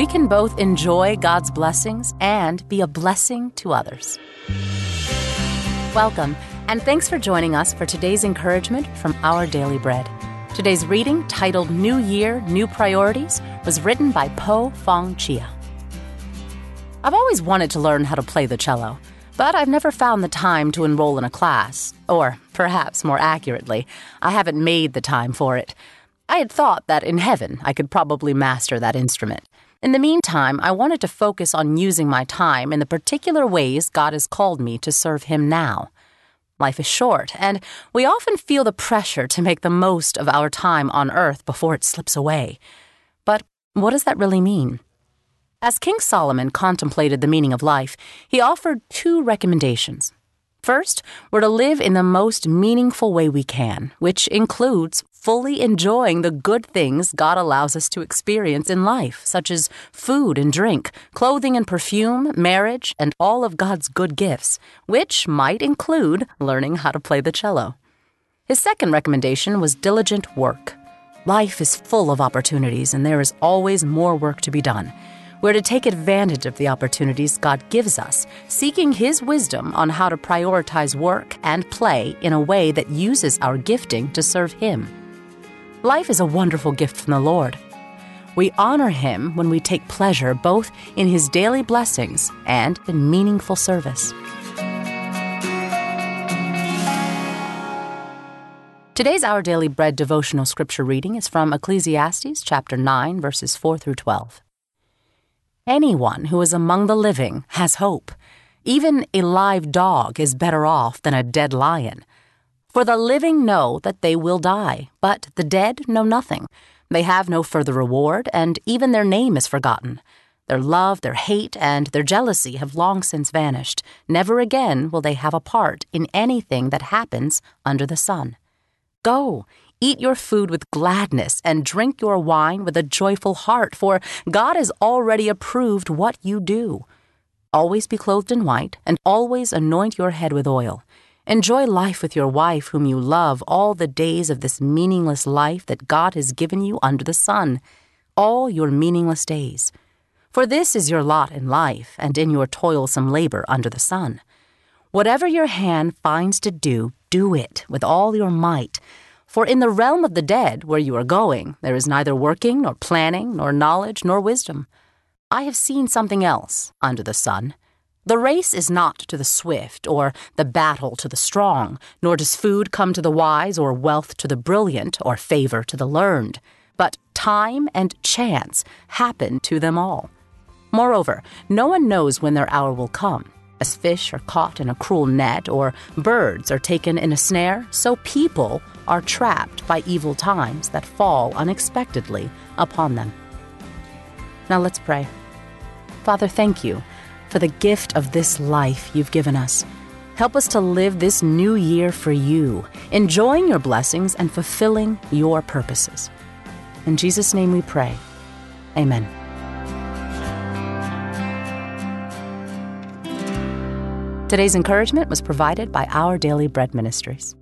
we can both enjoy God's blessings and be a blessing to others. Welcome, and thanks for joining us for today's encouragement from Our Daily Bread. Today's reading, titled New Year, New Priorities, was written by Poh Fang Chia. I've always wanted to learn how to play the cello, but I've never found the time to enroll in a class. Or, perhaps more accurately, I haven't made the time for it. I had thought that in heaven I could probably master that instrument. In the meantime, I wanted to focus on using my time in the particular ways God has called me to serve Him now. Life is short, and we often feel the pressure to make the most of our time on earth before it slips away. But what does that really mean? As King Solomon contemplated the meaning of life, he offered two recommendations. First, we're to live in the most meaningful way we can, which includes fully enjoying the good things God allows us to experience in life, such as food and drink, clothing and perfume, marriage, and all of God's good gifts, which might include learning how to play the cello. His second recommendation was diligent work. Life is full of opportunities, and there is always more work to be done. We're to take advantage of the opportunities God gives us, seeking His wisdom on how to prioritize work and play in a way that uses our gifting to serve Him. Life is a wonderful gift from the Lord. We honor Him when we take pleasure both in His daily blessings and in meaningful service. Today's Our Daily Bread devotional scripture reading is from Ecclesiastes chapter 9, verses 4 through 12. Anyone who is among the living has hope. Even a live dog is better off than a dead lion. For the living know that they will die, but the dead know nothing. They have no further reward, and even their name is forgotten. Their love, their hate, and their jealousy have long since vanished. Never again will they have a part in anything that happens under the sun. Go, eat your food with gladness, and drink your wine with a joyful heart, for God has already approved what you do. Always be clothed in white, and always anoint your head with oil. Enjoy life with your wife, whom you love, all the days of this meaningless life that God has given you under the sun, all your meaningless days. For this is your lot in life and in your toilsome labor under the sun. Whatever your hand finds to do, do it with all your might. For in the realm of the dead, where you are going, there is neither working, nor planning, nor knowledge, nor wisdom. I have seen something else under the sun. The race is not to the swift, or the battle to the strong, nor does food come to the wise, or wealth to the brilliant, or favor to the learned. But time and chance happen to them all. Moreover, no one knows when their hour will come. As fish are caught in a cruel net, or birds are taken in a snare, so people are trapped by evil times that fall unexpectedly upon them. Now let's pray. Father, thank you for the gift of this life you've given us. Help us to live this new year for you, enjoying your blessings and fulfilling your purposes. In Jesus' name we pray. Amen. Today's encouragement was provided by Our Daily Bread Ministries.